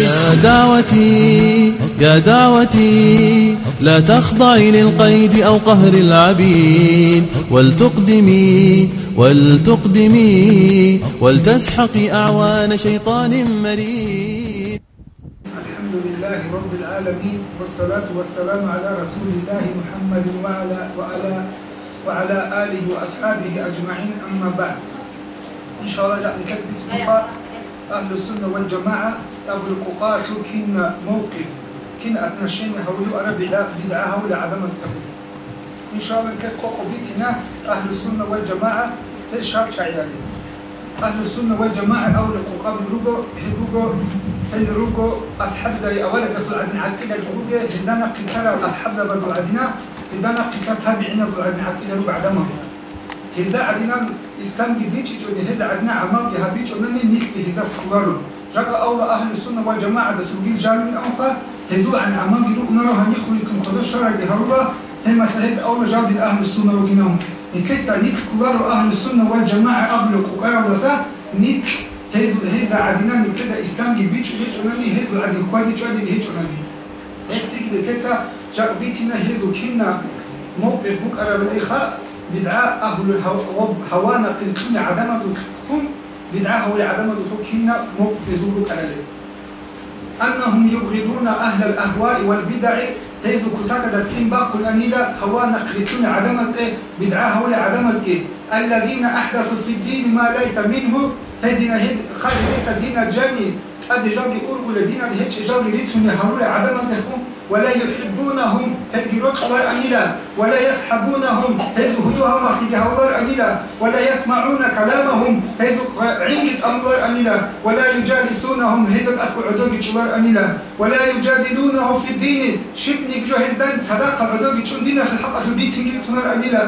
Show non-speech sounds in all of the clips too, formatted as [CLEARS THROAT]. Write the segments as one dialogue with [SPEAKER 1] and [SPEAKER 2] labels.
[SPEAKER 1] يا دعوتي يا دعوتي لا تخضعي للقيد أو قهر العبيد. ولتقدمي ولتقدمي ولتسحقي أعوان شيطان مريد.
[SPEAKER 2] الحمد لله رب العالمين والصلاة والسلام على رسول الله محمد وعلى وعلى وعلى آله وأصحابه أجمعين أما بعد. إن شاء الله يعني كتبت أهل السنة والجماعة. أبلغ قاتل كنا موقف كنا أتنشين هولو أنا بدعة هولو عدم استقبل إن شاء الله كيف قوقو بيتنا أهل السنة والجماعة الشاب شعيالي أهل السنة والجماعة أول قوقاب الروغو هدوغو الروغو أصحاب زي أولا قصوا عدنا عقيدة الروغو هزانا قتال أصحاب زي بزوا عدنا هزانا قتال تابعين زوا عدنا عقيدة الروغو عدما هزا عدنا إسلام دي بيتش هزا عدنا عمام يها جاك أولى أهل السنة والجماعة دسوقين جالين أنفا. هزو عن عمان جلو نرى هني كلكم خدو شرع دي هروا هم تهز أولى جاد أهل السنة وجنهم نكتا نيك كبار أهل السنة والجماعة قبل قوقايا وسا. نيك هزو هزا عدنا نكتا إسلام دي بيتش بيتش ونني هزو عدي كوادي جوادي بيتش ونني هزي كده كتا جاك بيتنا هزو كنا موقف بوك أرى بالإخاء بدعاء أهل هوانا قلتوني عدم زكهم بدعاه لعدم ذكرهن موقف زورك على أنهم يبغضون أهل الأهواء والبدع هيزو كتاكا تسيمبا قل أنيلا هو نقلتون عدم بدعاه لعدم الذين أحدثوا في الدين ما ليس منه هدينا هد خارج ليس دين جاني أدي جاقي أورغو لدينا هيتش جاقي ريتهم يهروا عدم نخون ولا يحبونهم هجروك أنيلا ولا يسحبونهم هزو هدوها محتاج هولار أنيلا ولا يسمعون كلامهم هزو عينة أمور أنيلا ولا يجالسونهم هزو أسكو عدوك تشوار أنيلا ولا يجادلونه في الدين شبنك جو هزدان صداقة عدوك تشون دينا في الحق البيت أنيلا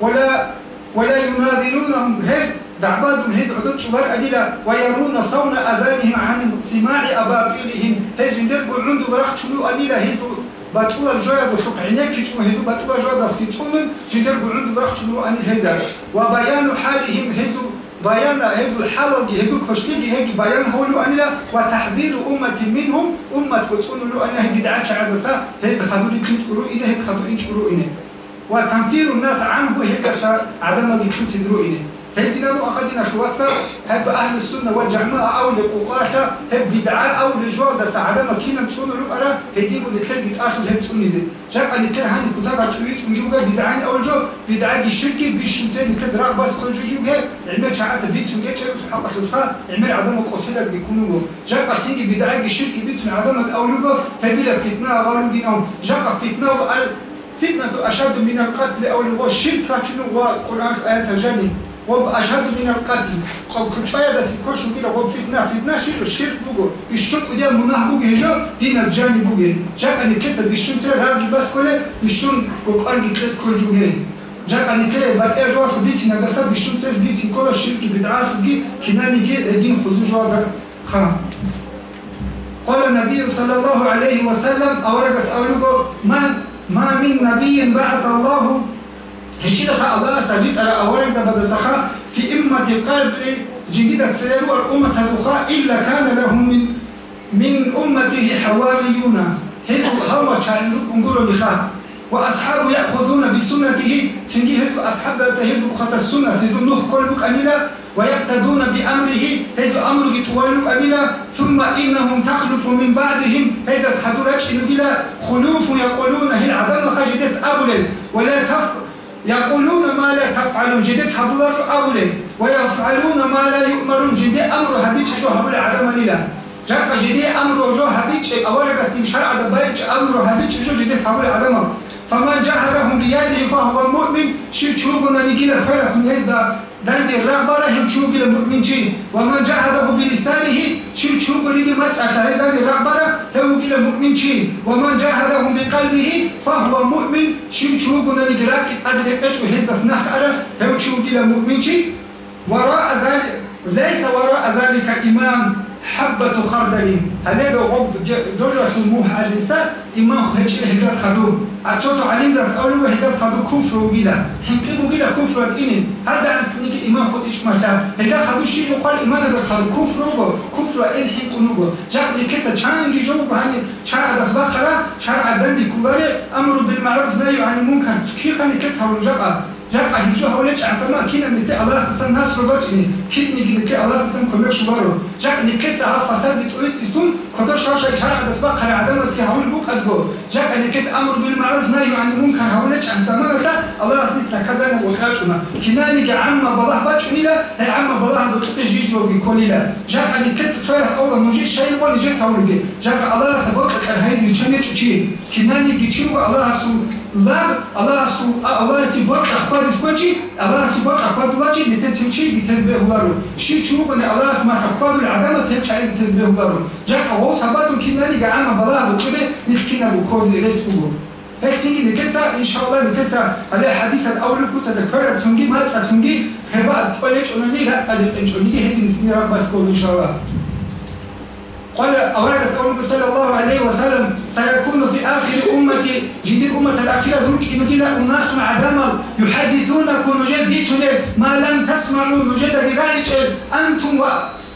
[SPEAKER 2] ولا ولا يناظرونهم هل دعبادهم هيد عدد شبار أدلة ويرون صون أذانهم عن سماع أباطيلهم. هيج ندرقوا عنده براح شنو أدلة هيزو بطولة الجوية بحق عناك شنو هيزو بطولة الجوية داسكي تصومن جندرقوا عنده براح شنو أن الهزار وبيان حالهم هيزو بيان هيزو الحالة دي هيزو كشتي هيك بيان هو لو أنلا وتحذير أمة منهم. أمة كتقول له أنها بدعات شعادسة هيز خذوا لي تنشكروا إنه هيز خذوا ينشكروا إنه وتنفير الناس عنه هيك عدم الجود تدروا إنه هيتنا لو أخذنا شواتسا هب أهل السنة والجماعة أو لقوقاشا هب بدعاء أو لجودة سعادة مكينة تسون لو أرى هديبو لتلقي آخر هب تسون زي شاق أن يتر هاني كتابة تويت ونجيوغا بدعاء أو جو بدعاء الشركة بيشنتين كدراء بس كل جو يوغا علمي شعات بيت سنجي شايو تحقق الخاء علمي عدم قصيدة بيكونوا له شاق أسيني بدعاء الشركة بيت سن عدم أولوغا هبيلا فتنة غالو دينهم شاق فتنة وقال فتنة أشد من القتل أو لغو الشرك شنو هو؟ القرآن آيات وأشهد من القتل. كنت شوية بس يكونش كده هو فتنة فتنة شيء الشرك بوجو الشرك ديال مناه بوجو هجا دين الجاني بوجو جاء أن كتب بالشون سير هارجي بس كله بالشون وقارجي كلاس كل جوجي. جاء أن كتب بعد إيه جوار بيتي ندرسات بالشون سير بيتي كل الشرك بدعات جي كناني جي دين خذوا جوار خا قال النبي صلى الله عليه وسلم أورجس أولوجو ما ما من نبي بعث الله لها الله سبيت أرى أورك ده سخاء في إمة قلب جديدة سيروا الأمة تزخاء إلا كان لهم من من أمته حواريون هذا هو كان نقول لخاء وأصحاب يأخذون بسنته. تنجي هذا أصحاب ذات هذا خاص السنة هذا نوح كل أنيلا ويقتدون بأمره هذا أمر يتوالك أنيلا ثم إنهم تخلف من بعدهم. هذا سحدورك إلى خلوف يقولون هي العظام خجدت أبل ولا تفق يقولون ما لا تفعلون جديد حبولار أولي. ويفعلون ما لا يؤمرون جديد أمر هبيتش جو هبول عدم لله جاك جديد أمر جو هبيتش أولا قسم شرع دبايتش أمر هبيتش جو جديد هبول عدم فمن جاهدهم بيده فهو مؤمن شو تشوفنا نجينا خيرة من هذا دند الرغبة هم تشوف المؤمن شيء ومن جاهده بلسانه شو تشوف لدي مسألة هذا الرغبة هو إلى مؤمن شيء ومن جاهده بقلبه فهو مؤمن شو تشوف لدي راك أدري تشوف هذا سنخ أرى هو تشوف إلى مؤمن شيء وراء ذلك ليس وراء ذلك إمام. حبة خردل هذا غب دولة الموح الإنسان إما خرج هداس خدو أتشوتو عليم زاس أولو هداس خدو كفر وغيلا حنقب وغيلا كفر إنين هذا أسنك إما خدش مشا هدا خدو شيء يقال إما هداس خدو كفر وغو كفر إل حنق نغو جاك لكتا چانجي جو بهاني. شرع داس باقرا شرع دندي كولاري أمر بالمعروف نهي عن المنكر. كي خاني كتا هولو جاقا جاقا هيجو هولج عسما كينا نتي الله سسن ناس رباجني كيت نيجي نتي الله سسن كمك شبارو جاك نكتا ها فساد تقويت إستون. كدر شاشا شرع داس باقرا عدم وتكي هول بوك أدغو. جاك نكت أمر بالمعروف نهي عن المنكر. هولج عسما لا. الله سنتنا كذا وكاشنا كنا نيجي عما بالله باجني لا هي عما بالله دكتور جيجو بيقولي لا جاك نكت فاس أول نجي شيء ولا جت هولجي جاك الله سبق الهيزي تشني تشي كنا نيجي تشيو الله سو لا الله سو الله سبق أخبار سبقي الله سبق أخبار دلاتي نتتمشي მარ ალასუ ალასი ბაკა ხადის ბაჭი ალასი ბაკა ხადი ბაჭი დეთეჩი დითესბე უგარუ შიჩუ ყნე ალას მა ხადი ადამა ცეჩაი დითესბე უგარუ ჯაკა ო საბატუ კინალი გაამა ბალადუ ყნე ნიხკინა გუქოზი რესუგო ეცი ნიკეცა ინშაალა ნიკეცა ალე ჰადისა აულუ კუთა და ქერა თუნგი მაცა თუნგი ხება ტოლეჭონანი რა ადიყენჭონი ჰედინს ნირაბას კოლ ინშაალა قال أولا رسول صلى الله عليه وسلم سيكون في آخر أمتي جديد أمة الأخيرة إلى الناس مع دمر يحدثونكم نجد ما لم تسمعوا نجد ذراعك أنتم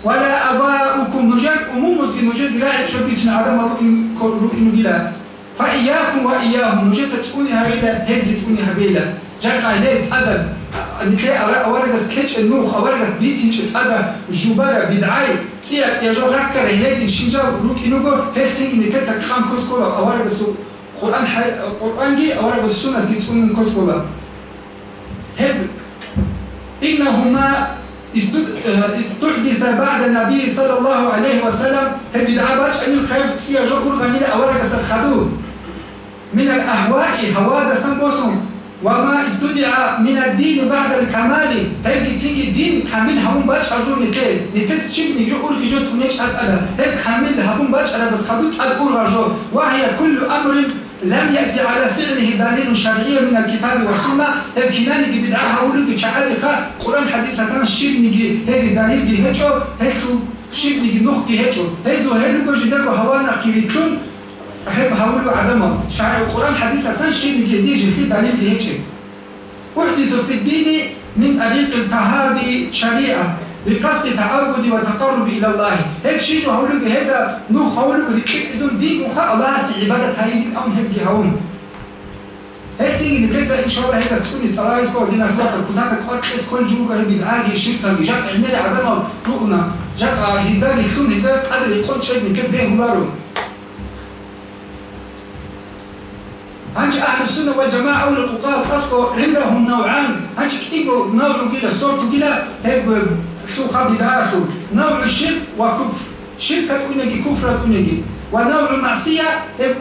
[SPEAKER 2] ولا أباؤكم نجد أمومز نجد ذراعك بيتنا عدم إلى فإياكم وإياهم نجد تكوني هبيلة هزي تكوني هبيلة جاك عليه أدب نتلاقي أورجس كيتش النوخ أورجس بيتين شت هذا جوبارة بدعاي. تيا تيا جو إنهما استحدث بعد النبي صلى الله عليه وسلم. هب بدعابات أن الخير. تيا جو أورجس تسخدون من الأهواء هوا دسم بوسون وما ابتدع من الدين بعد الكمال. هيك تيجي الدين كامل هم باش هجون نكي نتس شيء نيجي أور يجو تونيش على أدا هيك كامل هم باش على بس على أور رجو وهي كل أمر لم يأتي على فعله دليل شرعي من الكتاب والسنة. هيك كنا نيجي بدعة هقولك شعارك قرآن حديث هتنا شيء نيجي. هذه دليل جه هيجو هيك شيء نيجي نخ جه هيجو هيزو هيلو جدك وهوانا كيريتون أحب هقوله عدمه شرع القرآن حديث شيء نجزيه جلتي دليل دي هيك أحدث في الدين من طريق التهادي شريعة بقصد تعبد وتقرب إلى الله. هيك شيء هقوله هذا؟ نو هقوله إذن دين وخا الله سي عبادة هايزين أو نهب هون. هيك تيجي نكتا إن شاء الله هيك تكوني تلاقي كل دينا خلاص كنت كل كل جوجا هي بدعاجي شركة بجاك عمل عدم رؤنا جاك هزاري كل هزار قدر يقول شيء نكتب هم هنج أهل السنة والجماعة أو القوقات أسكو عندهم نوعان. هنج كيجو نوع كلا صوت كلا هب شو خبيداتو نوع الشرك وكفر. شرك تكوني كفر تكوني ونوع المعصية هب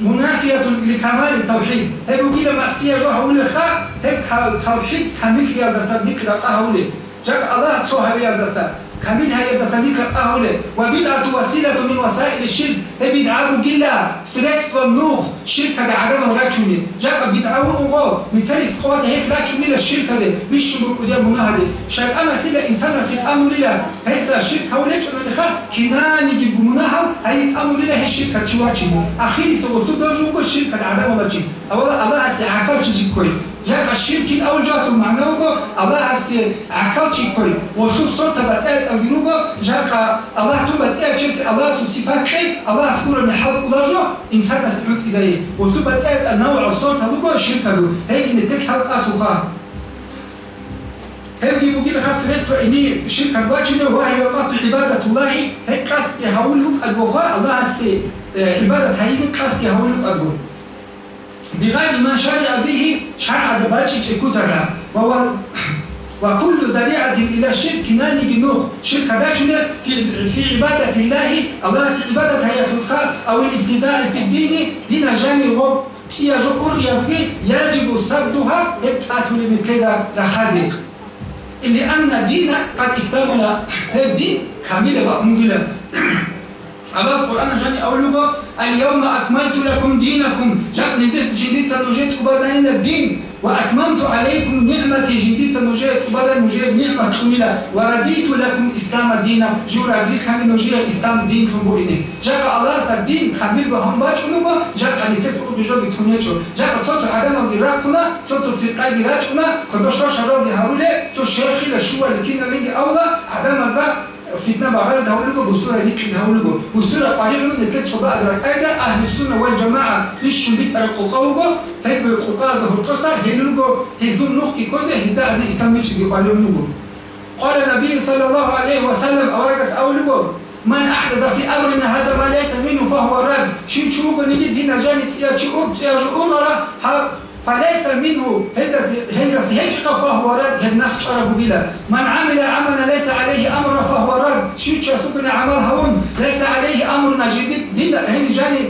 [SPEAKER 2] منافية لكمال التوحيد. هب كلا معصية جو هقول خا هب توحيد كامل يا دسا ذكر أهولي جاك الله تسوها يا دسا. كمين هي دسانيك أهله وبدعة وسيلة من وسائل الشرك. هي بدعة بجلا سرقت والنوخ شركة عدم الرجل جاك بدعة وغو مثال سقوط هيك رجل الشركة ده مش شبك وده مناهدة شاك أنا كده إنسان سيد أمر لله هسا الشرك هولك أنا دخل كناني يجيب مناهل هي أمر لله هي الشركة شواتشي أخيرا سوتو دوجو الشركة عدم الله أولا الله سيعاكل تجيب كوي جاك الشرك الأول جاك معناه الله أسي عقل كوي. وشو صوت بتأت أجروبه جاك الله تو بتأت جنس الله سو صفات شيء الله سكور من حلق ولجو إنسان نسمعت إزاي وتو بتأت النوع الصوت هذا الشرك هذا هيك ندك حلق أخوها. هيك يبغى لك خاص إني شرك الواجب هو هي قصد عبادة الله. هيك قصد يهولك الوفاء الله أسي عبادة هاي قصد يهولك الوفاء بغير ما شرع به شرع دباتش كترة وهو وكل ذريعة إلى الشرك ناني جنوخ شرك داخل في في عبادة الله الله عبادة هي الخلق أو الابتداع في الدين دين جاني هو بسيا جبر يفي يجب صدها يبتعث من كذا رخازي لأن الدين قد اكتمل الدين كامل ومجلة [CLEARS THROAT] الله القرآن جاني أولوغو اليوم أكملت لكم دينكم. جديد سنوجدكم بازانين الدين وأتممت عليكم نعمتي. جديد سنجيت وبدل نجيت نعمة كاملة ورديت لكم إسلام دينا. جورا زي كان نجيت إسلام دين تنبويني جاك الله سدين كامل وهم باچونو جاك أني تسقو بجو بتونيچو جاك توتو عدم الدراكونا توتو في قاي دراكونا كدو شو شرو دي هاولي. تو شيخي لشوا لكينا ليني أولا. عدم ذا فتنة بعد هقول لكم بصورة ليك هقول لكم بصورة قريبة من الكتف بقى دركايدا أهل السنة والجماعة إيش بيت القوقاوغو هيبقى القوقاء ده القصة هيلوغو هيزون نوخي كوزة. هيدا عن إسلام يش دي قريبا منه قال النبي صلى الله عليه وسلم أورجس أولوغو من أحدث في أمرنا هذا ما ليس منه فهو رد. شي تشوف نجد هنا جاني تيا تشوف تيا جورا فليس منه هندس هندس هيك فهو رد هنخ شرب بلا من عمل عملا ليس عليه أمر فهو رد. شيء سكن عمل هون ليس عليه امرنا جديد دين هن جاني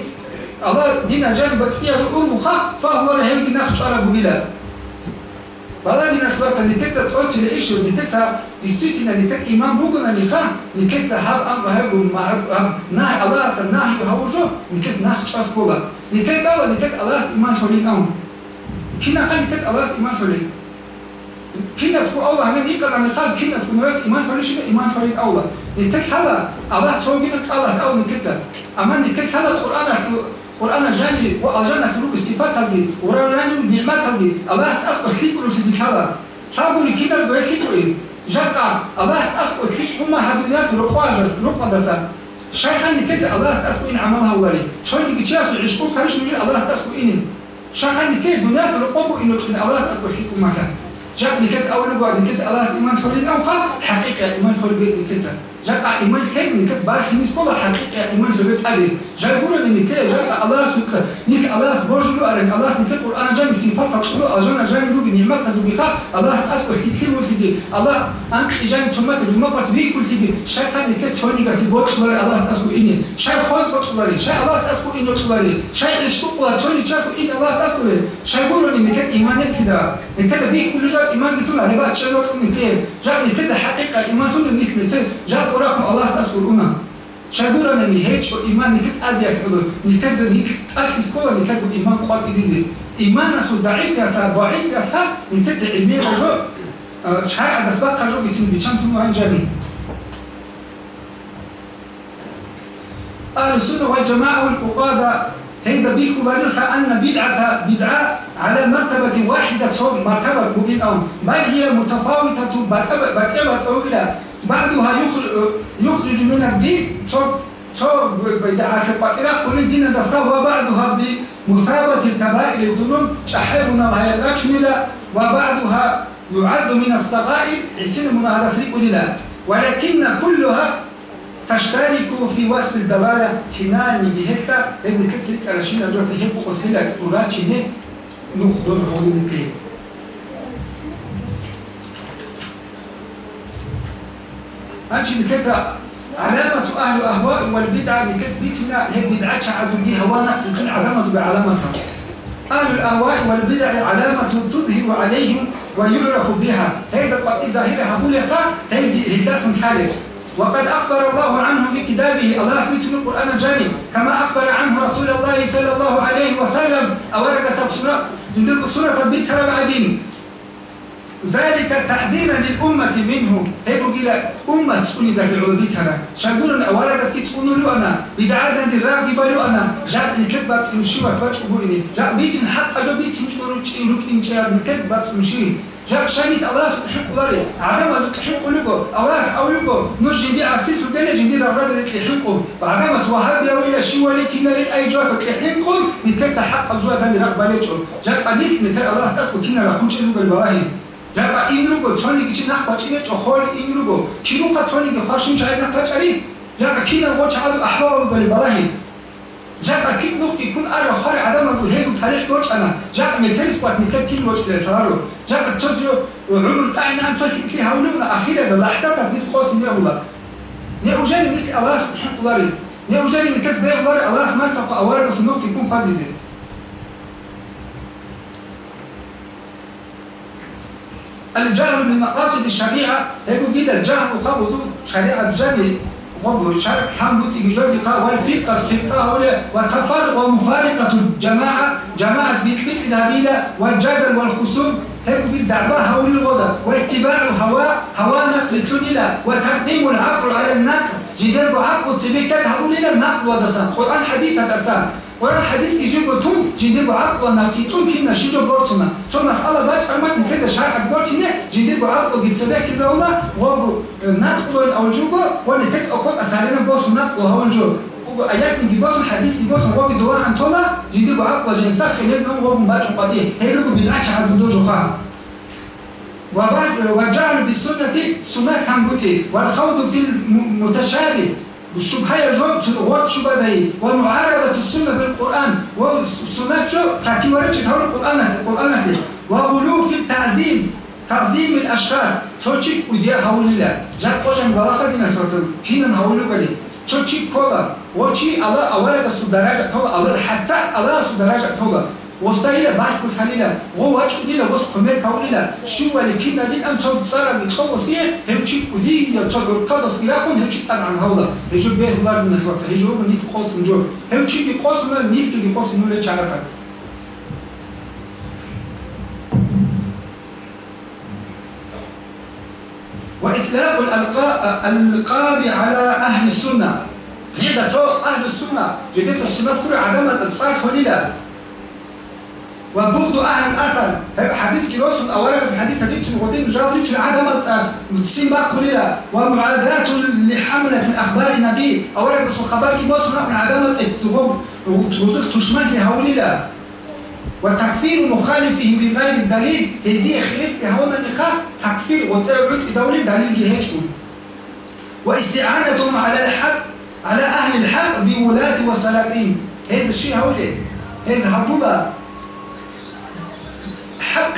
[SPEAKER 2] الله دين جاني بتفيا الأربخة فهو رهن نخ شرب بلا بعد دين شوات نتيجة تقول لي إيش نتيجة ديستينا نتيجة إمام بوجنا نخان نتيجة هاب أم هاب ما هاب نه الله سناه هوجو نتيجة نخ شاس كولا نتيجة الله نتيجة الله إيمان شولين أم كنا خلي تس الله إيمان شولي كنا تقول الله أنا نيكر أنا قال كنا تقول نوات إيمان شولي شنو إيمان شولي أولا. نتك هلا الله تقول بينك الله أو نكتة أما نتك هلا القرآن القرآن جاني وأجانا خلوق الصفات هذه ورانا النعمات هذه الله أسقط في كل شيء بكذا شاغوري كنا في كل جاكا الله أسقط في أمة هدنيات رقوا بس رقوا بس شيخا نكتة الله أسقط إن عملها ولي. شو اللي بتشاف العشق خارج من الله أسقط إني. شاخان كي دنيا تلقوا إنه إن الله أسبب شيء مكان جاك نكت أول نقول نكت الله إيمان أو خا حقيقة إيمان حول بيت جاك إيمان كيف نكت بارح نيس كل حقيقة إيمان بيت هذه جاك يقولوا إن نكت جاك الله سك نيك الله سبوجلو أرن الله نكت القرآن جاني صفات تقولوا أجانا جاني لو بنعمة تزوجها الله شيء كل وتدي الله أنك جاني ثمة المرة في كل تدي شاك نكت شوني كسبوج لوري الله أسبب إني. شاك خود بطلوري شاك الله أسبب إنه لوري شاك إشتوق ولا شوني شاك إن الله أسبب شاك يقولوا إن نكت إيمان كده نكت بيه كل جاك إيمان تقول أنا بقى تشرب نكت. جاك نكت حقيقة إيمان تقول نك نكت. جاك وراكم الله أسببنا شاغورا نمي هيك إيمان نكت أبي أكبر نكت نكت أخذ كل نكت إيمان قال إزيزي إيمان أخذ ضعيف يا تا ضعيف يا تا نكت علمي رجو شهر عدس بقى رجو بيتم بيتم تنو هنجاني أهل السنة والجماعة والقادة هيدا بيكو بارلها أن بدعة بدعة على مرتبة واحدة صوب مرتبة مبين أو بل هي متفاوتة بكبة أولى بعضها يخرج, من الدين صوب صوب بدعة الفقيرة. كل دين دسخة وبعضها بمثابة الكبائر الذنوب شحبنا الله يكشمل وبعضها يعد من الصغائر. السن من هذا سريق ولكن كلها تشترك في وصف الدبارة حناني بهتا ابن كتلك علشان أجل تهب خسهلة توراتي نه نخدر حول نكيه أنشي بكتا علامة أهل الأهواء والبدع بكت بيتنا هي بدعة شعدوا بها يمكن علامة بعلامتها أهل الأهواء والبدع علامة تظهر عليهم ويعرف بها هذا ظاهرها بلغة هي هداة خالد وقد أخبر الله عنه في كتابه الله يثبت في القرآن الجليل كما أخبر عنه رسول الله صلى الله عليه وسلم أورد سورة من سورة بيتر بعدين ذلك تحذيرا للأمة منه هيبو إلى أمة تكوني ذات العوديتنا شاقولون أورد سكي تكونوا له أنا. بدعادا الراب يبالو أنا. جاء لكتبات المشيوة فاتش قبولني جاء بيتن حق أجو بيتن شكورو تشين ركن جاء لكتبات المشيوة جاب شانيت الله سبحانه وتعالى عدم تحق لكم. الله أولكم نش جدي عسيت بين جدي رزاد تحقكم بعدما سوهاب يا ويلا شي ولكن لك أي جواب تحقكم نتكت حق الجواب هذا نقبلته جاب قديك نت الله تسكو كنا راكون شيء بالبراهي جاب إمرو توني كي نخ بچينه چخول إمرو كيلو قطوني خارشين جاي نترچري جاب كنا وچ على أحوال بالبراهي جاك أكيد نقط يكون أرى خارج عدم الهيد وتاريخ دوش أنا. جاك ميتيرس قد ميتير كين وش لشارو جاك تشجع وعمر تاعنا أنت شو كي هولونا أخيرا ده لحظة نيت قوس نيا ولا نيا وجاني نيت الله سبحانه وتعالى نيا وجاني نكس بيه ولا الله ما سبق أورا بس نقط يكون فاضي ده الجهل بمقاصد الشريعة. هيقول كده الجهل خبض شريعة الجهل. شرك حمد إجراء والفقة الفقة وتفرق ومفارقة الجماعة جماعة بيت بيت ذهبيلة والجدل والخصوم هيك بالدعوة هول الوضع واتباع هواء هواء نقل تنيلا وتقديم العقل على النقل. جدال عقل تبيكات هقول إلى النقل ودسان قرآن حديث هدسان قرآن حديث يجيب تون جدال عقل نقل تون كنا شجو بورتنا ثم مسألة باش أرمت كده شرع بورتنا جدال عقل قد سباك إذا ولا وهو نقل أو جوبا ولا تك أخذ أسالنا بوس نقل وهو الجوب آيات نجيبوس حديث نجيبوس هو بدواء عن تولا جديد عقل جنسا خليز نم هو مباشر قضية هي وجعل بالسنة سنة كمبوتي والخوض في المتشابه. والشبهة هو شبهة ذي. ومعارضة السنة بالقرآن. والسنة شو كاتي ورد هو القرآن القرآن وغلو في التعظيم تعظيم الأشخاص. توشيك وديا هولي جاء قوشن ولاخة دينا شرطر هنا هولو قلي توشيك كولا وشي الله أولا سو درجة تولا الله حتى الله سو درجة تولا وستايلا بعد كل حليلا هو وش كديلا وس كمية كوليلا شو اللي كنا دين أم صوب صار فيه هم شيء ودي يتصل القدس إلىهم هم شيء عن هولا هجوا بيه الله من الشوط هجوا من نيت قوس من جو هم شيء قوس من نيت كي قوس من ولا شغلة وإطلاق الألقاب على أهل السنة. هذا تو أهل السنة. جديد السنة كل عدم تصالح وليلا وبغض أهل الأثر. حديث كيروس أولا في الحديث حديث مقدم جاء عدم متسمى كلها ومعاداة لحملة الأخبار النبي. أولا بس خبر كي بس من عدم التزوج وتوزق تشمل لهوليلا وتكفير مخالفهم بغير الدليل. هذه خلفت هون النخاء تكفير وتعود إذا ولد دليل جهتهم واستعانتهم على الحق على أهل الحق بولاة وسلاطين. هذا الشيء هولي هذا هبولا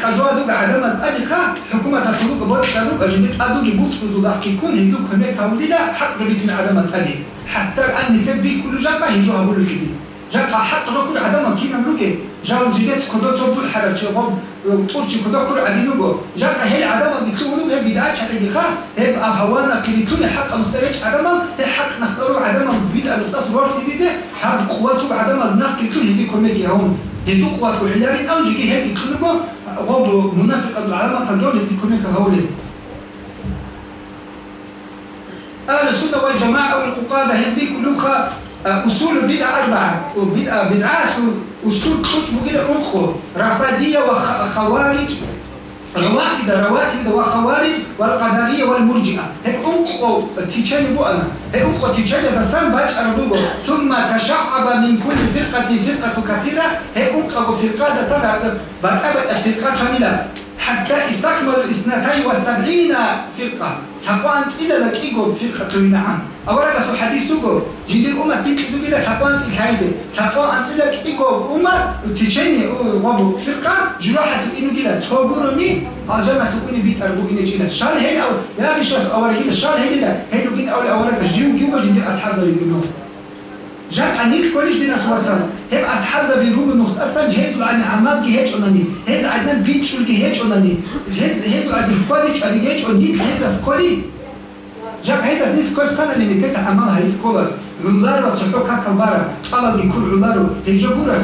[SPEAKER 2] حق أجوادك عدم أدخا حكومة تسلوك بوت شلوك أجدت أدوك بوت بذوك يكون هزوك هناك هولي لا حق بيتنا عدم أدي حتى أن تبي كل جاكا هجو هقول الجديد جاكا حق نكون عدم كينا نلوكي جاو جديد كدو تصبو الحرب شغل وطورشي كدو كل عدينوغو جاكا هي عدم بيكتو نلوك هي بداية حتى دخا هي هوانا كليتون حق مختاريش عدم حق نختارو عدم بيد المختص الورد ديزي حق قواتو عدم نحكي كل هذي كوميديا هون هذو قوات العلارين أو جيكي هي بيكتو غضو منافق العلامة تلقون هذي كوميكا هولي أهل السنة والجماعة والققادة هذي كلها أصول البدع أربعة. بدعات أصول كتب كده أخو رفادية وخوارج روافد رواتب وخوارج والقدرية والمرجئة. هي تيجاني بو أنا. هي أخو تيجاني بسان باش أردوغو ثم تشعب من كل فرقة فرقة كثيرة. هي أخو فرقة دسان بقى الفرقة كاملة حتى استكملوا اثنتين وسبعين فرقة. حقوان إلى لك إيجو فرقة نعم. أولا بس الحديث تقول جدي الأمة تقول لك حقوان الكايدة حقوان لك إيجو أمة تشيني وابو فرقة. جراحة إنه جلا تقولني أجمع تقولني بيت أربو إنه جلا شال هيدا يا بيشاس أولا هيدا شال هيدا هيدا جين أولا أولا جيو جيو جدي أصحاب ذلك النوم جاك عنيك كلش دينا خواتنا هب أصحاب بيروب النخت أصلا جهاز عن عمال جهاز ونني هز عندنا بيت شو جهاز ونني جهاز هز عن كواليش عن جهاز وني هز كولي جاك هز نيت كوس كان اللي نتكلم عمال هاي سكولات علارو تحوك هكا البارا قال لي كل علارو هجو قرأ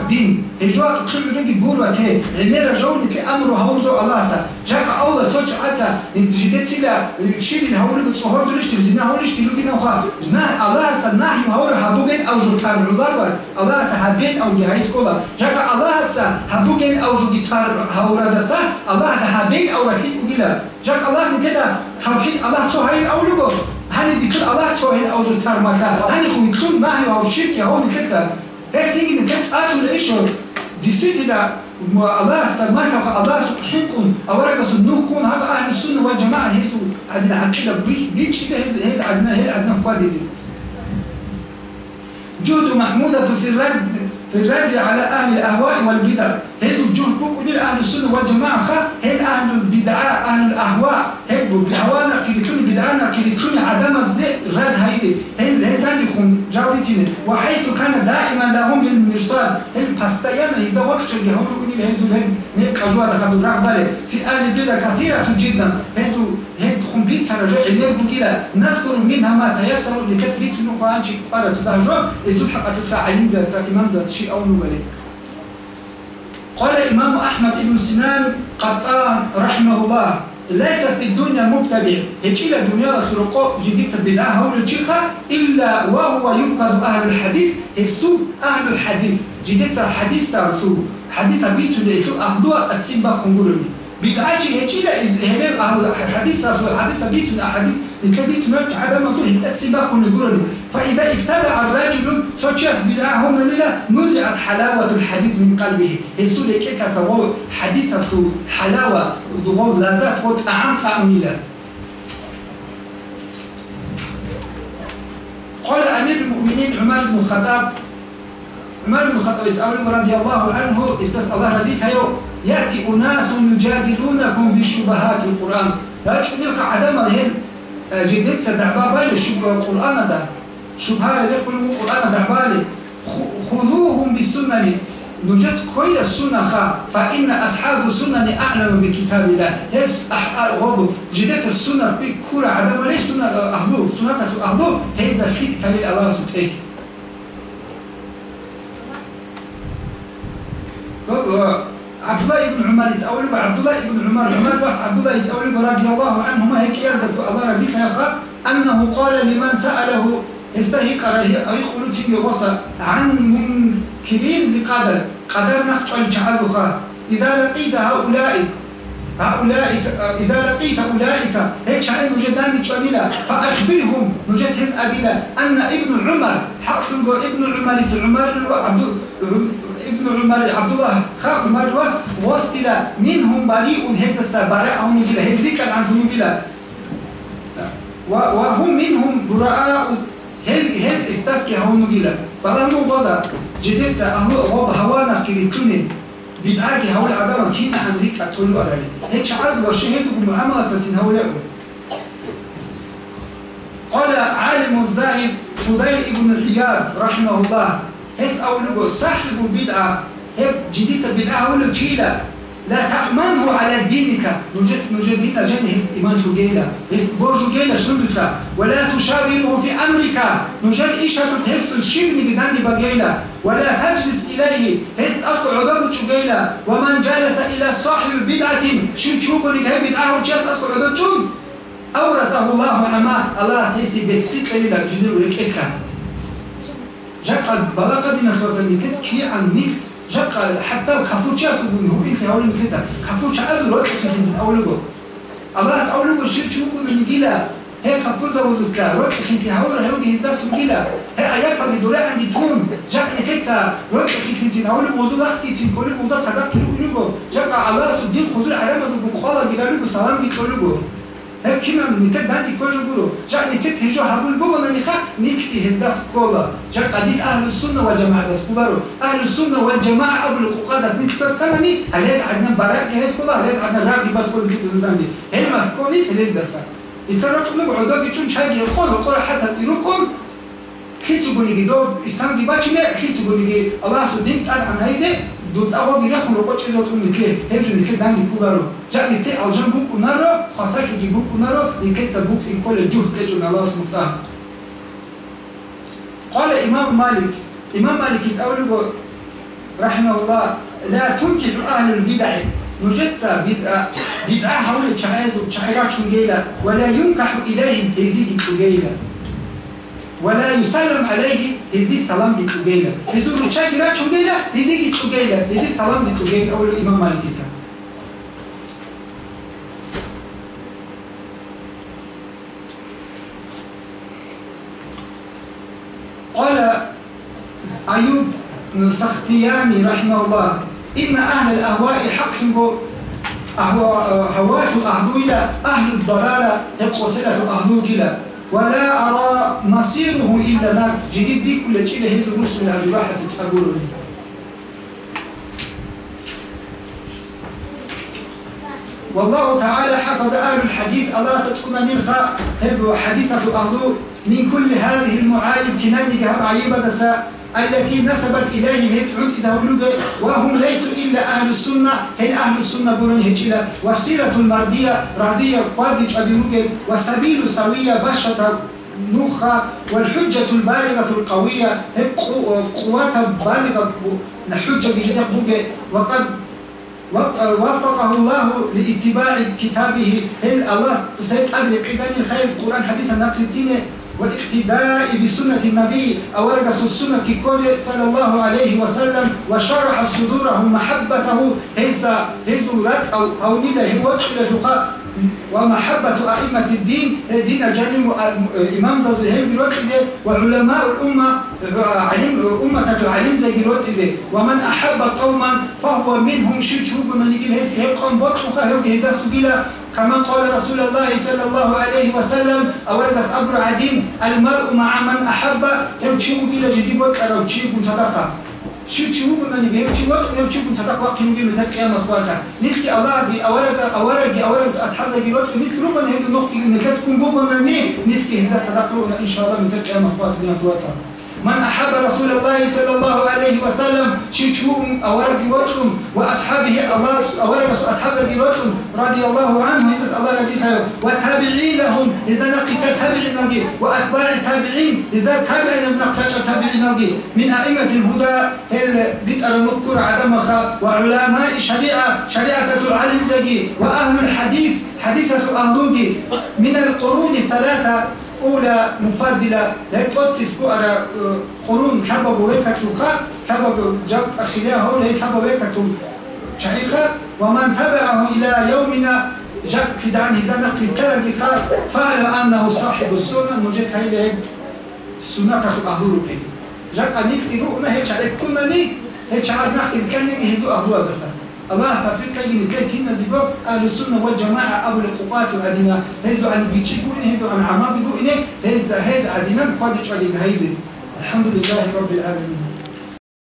[SPEAKER 2] دين هجو كل جنجي قرأ تي عميرا جوني كي أمرو هوجو الله سا جاك أولا توش عتا نتجدت لا شيل الهولي تصهر دولش تبزينا هولش تلوكي نوخا جنا الله سا ناحي هورا هبوغين أو جو كار علارو الله سا هبين أو جهاز كولا جاك الله سا هبوغين أو جو جيتار هورا دسا الله سا هبين أو ركيت وجلا جاك الله كده توحيد الله تو هاي أولوغو هني دي كل الله توهين أو جتار مكان. هني خو يكون ما هي أو شركة هون كذا هي تيجي نكت آتو الإيشور دي سيتي دا الله سماك الله سبحانكم أولا بس كون. هذا أهل السنة والجماعة هيزو عندنا عقيدة بيتش كده هيدا عندنا هيدا عندنا فوادي جهد محمودة في الرد في الرد على أهل الأهواء والبدع. هذا الجهد بقول أهل السنة والجماعة خا هذا أهل البدع أهل الأهواء. هذا بهوانا كده كل عدم الزي رد هايزي هذا هذا يكون جادتين وحيث كان دائما لهم المرصاد. هل بستيانا إذا وقت اللي هم يقولون هذا هم نبقى جوا دخلوا بالي في أهل البدع كثيرة جدا. هذا هذا هم بيت سرجو علمي بقيلا نذكر منها ما تيسر لكت بيت نقوان شي قارة تدهجو إذو حقا تبقى علم ذات إمام ذات شيء أو نولي قال إمام أحمد بن سنان قطان رحمه الله. ليس في الدنيا مبتدع. هيك الدنيا خلقه جديد بدعة هول الشيخة إلا وهو يبقى أهل الحديث. السوء أهل الحديث. جديد الحديث سارتو حديث بيت ليشو أهلوا أتسيبا كنقولني هيك هبل أهل الحديث سارتو حديث بيت الحديث الكبيت مرت عدم فيه أتسيبا كنقولني فإذا ابتدع الرجل تشاس بدعة هم للا نزعت حلاوة الحديث من قلبه. السوء لك كثوا حديثة حلاوة ضغوط لذات وطعام طعم له قال أمير المؤمنين عمر بن الخطاب عمر بن الخطاب رضي الله عنه استسأل الله رزيك يو يأتي أناس يجادلونكم بشبهات القرآن. لا تشكل لك عدم الهن جديد سدعبا بالي شبه القرآن ده شبهة يقول القرآن دعبالي خذوهم بالسنن نجد كل السنة خا. فإن أصحاب السنن أعلم بكتاب الله. هس غضب. جدت السنة بكرة عدم ليس سنة أهدو. سنة أهدو. هذا الكتاب كلي الله سبحانه. عبد الله بن عمر يتأولوا عبد الله بن عمر عمر بس عبد الله يتأولوا رضي الله عنهما هيك يا بس الله رزقك يا أنه قال لمن سأله استهيق رهي أي خلوتي وصل عن منكرين لقدر قدر نقطع الجعلها إذا لقيت هؤلاء هؤلاء إذا لقيت أولئك هيك شعين وجدان جميلة فأخبرهم نجد أبيلا أن ابن عمر حق ابن عمر عمر عبد ابن عمر عبد الله خاف عمر وصل منهم بريء هيك السبراء أو نجيل هيك ذكر عنهم نجيل وهم منهم براء هل هل استسكي هون نجيلا بلانو بودا جديد أهو غاب هوانا كريتوني بدعاكي هول العدم كينا عن ريكا تولو أرالي هيك شعرت وشهيت بمعاملة تسين هؤلاء قال عالم الزاهد فضيل ابن العيار رحمه الله. هس أولوغو صاحب البدعة هب جديد البدعة أولو جيلا لا تأمنه على دينك نجد هنا جن هست إيمان جوجيلا هست بور جوجيلا شندك ولا تشاوره في أمرك نجد إيشا هست الشبن جدان بجيلا ولا تجلس إليه هست أصل عذاب جوجيلا ومن جلس إلى صاحب بدعة شو تشوف لك هي بدعة وجلس أصل عذاب جون أورثه الله مع الله سيسي بتسفيك لنا جديد ولك إكا جاء بلاغة دينا شوزا نكت كي عن نك جاء حتى كفوت شاسو بن هو إنت هول نكتا كفوت شعب الوقت كنت أولغو الله أولغو شيء شو من نجيلا هي كفوت وذكا وقت كنت هول هول هزدا سمجيلا هي آيات اللي دولا عندي تكون جاء نكتا وقت كنت هول وذولا كنت كل وذا صدق كل أولغو جاء الله سبحانه خذوا العلامة بقولة جدالو سلام بيقولوا кимам ните данди кожа гуру. Жа ните цежо ҳабул бубо наниха никти ҳездас кола. Жа қадид аҳлу сунна ва ҷамаъдас кулару. Аҳлу сунна ва ҷамаъ абул қуқадас ник бас канани алез адна бараки ҳез кола алез адна раги бас кол кит данди ҳел маҳкони алез даса итарак ну удаки чун шаги хон қора хата иру кон. Хицу гуниги до истамги бачине хицу гуниги аллаҳ судин тад анайзе. دوت أبو بيرخم لو قتش دوت نكى هفر نكى داني كوبارو. جاء نكى أوجان بوك ونارو خاصة كي بوك ونارو نكى تبوك إن كل الجهد كجو الله سبحانه قال إمام مالك. إمام مالك يتأول رحمه الله لا تنكح أهل البدع. نجدت بدعة بدعة حول شعائز وشعيرات شنجيلة ولا ينكح إليهم يزيد كجيلة ولا يسلم عليه هذه سلام دي تجيلا هذو رشاكرات شنجيلة هذه دي تجيلا هذه سلام دي تجيلا أول إمام مالك يسا قال أيوب السختياني رحمه الله إن أهل الأهواء حق هوات أهدو إلى أهل الضلالة أهدو إلى. ولا أرى مصيره إلا نار جديد دي كل شيء هي الرسل من الجراحة تقول لي والله تعالى حفظ أهل الحديث. الله ستكون منها حديثة أهدو من كل هذه المعايب. كنانك عيبة دسا التي نسبت إليهم هيت إذا وهم ليسوا إلا أهل السنة هي أهل السنة قولون هجيلا والسيرة المردية راضية قادج أبي وسبيل سوية بشة نوخة والحجة البالغة القوية هي قواتها بالغة الحجة جدا وقد وفقه الله لاتباع كتابه. هل الله سيد أدري قيدان الخير؟ القرآن حديث النقل الدين والاقتداء بسنة النبي أورغس السنة كيكوزي صلى الله عليه وسلم وشرح صدورهم محبته هزا هزو رات أو هونيلا هو ومحبة أئمة الدين دين جانب إمام زوج هيل وعلماء الأمة علم أمة العلم زي زي ومن أحب قوما فهو منهم شجوب من يجي هسي هي قوم بطخ هي هذا سبيلا. كما قال رسول الله صلى الله عليه وسلم أورقس أبر عديم المرء مع من أحب يوشيو بلا جديد وكرا وشيو صدقة. شو شو بدنا نجيب شو وقت يوم شو كنت صدق وقت من ذاك يوم أسبوعك نحكي الله دي أورق أورق أورق أصحاب ذاك الوقت نحكي روما هذا النقطة نكتب كم بوبنا ني نحكي هذا صدق روما إن شاء الله من ذاك يوم أسبوعك بيان تواتر من أحب رسول الله صلى الله عليه وسلم شيشوهم أورق وقتهم وأصحابه الله أورق أصحاب ذاك الوقت رضي الله عنهم إذا الله رزقه وتابعين لهم إذا نقي تابعين نجي وأتباع التابعين إذا تابعين نقي تابعين نجي من أئمة الهدى بدأ نذكر عدمها وعلماء الشريعة شريعة العلم زكي وأهل الحديث حديثة أهلوجي من القرون الثلاثة أولى مفضلة. لتوتسيس كوارا قرون سبب ويكتوخا سبب جد أخيرا هو هي سبب ويكتو شيخا ومن تبعه إلى يومنا جد كدان نقل كلام فعل أنه صاحب السنة. مجد هاي السنة تخب أهلو كده. أنيك إرونا هيك عليك كنا ني هيك على نحكي الكلمة هزو أهلوها بس. الله استغفر كي نتكلم كنا زيجو أهل السنة والجماعة أبو القوات العدنا هزو عن بيتشيكو إن عن عماد بو إن هز عدنا قادش عليك هيزي الحمد لله رب العالمين.